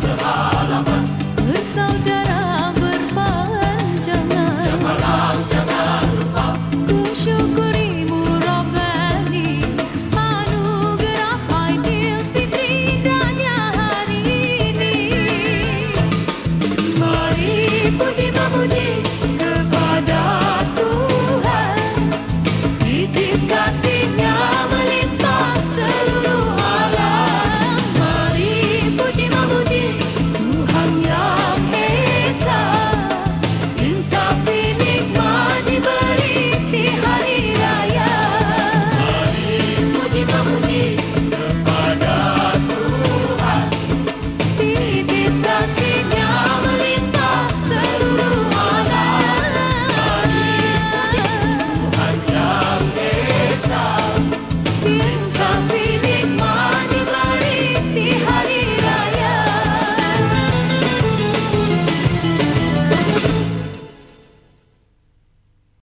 Zanzibar.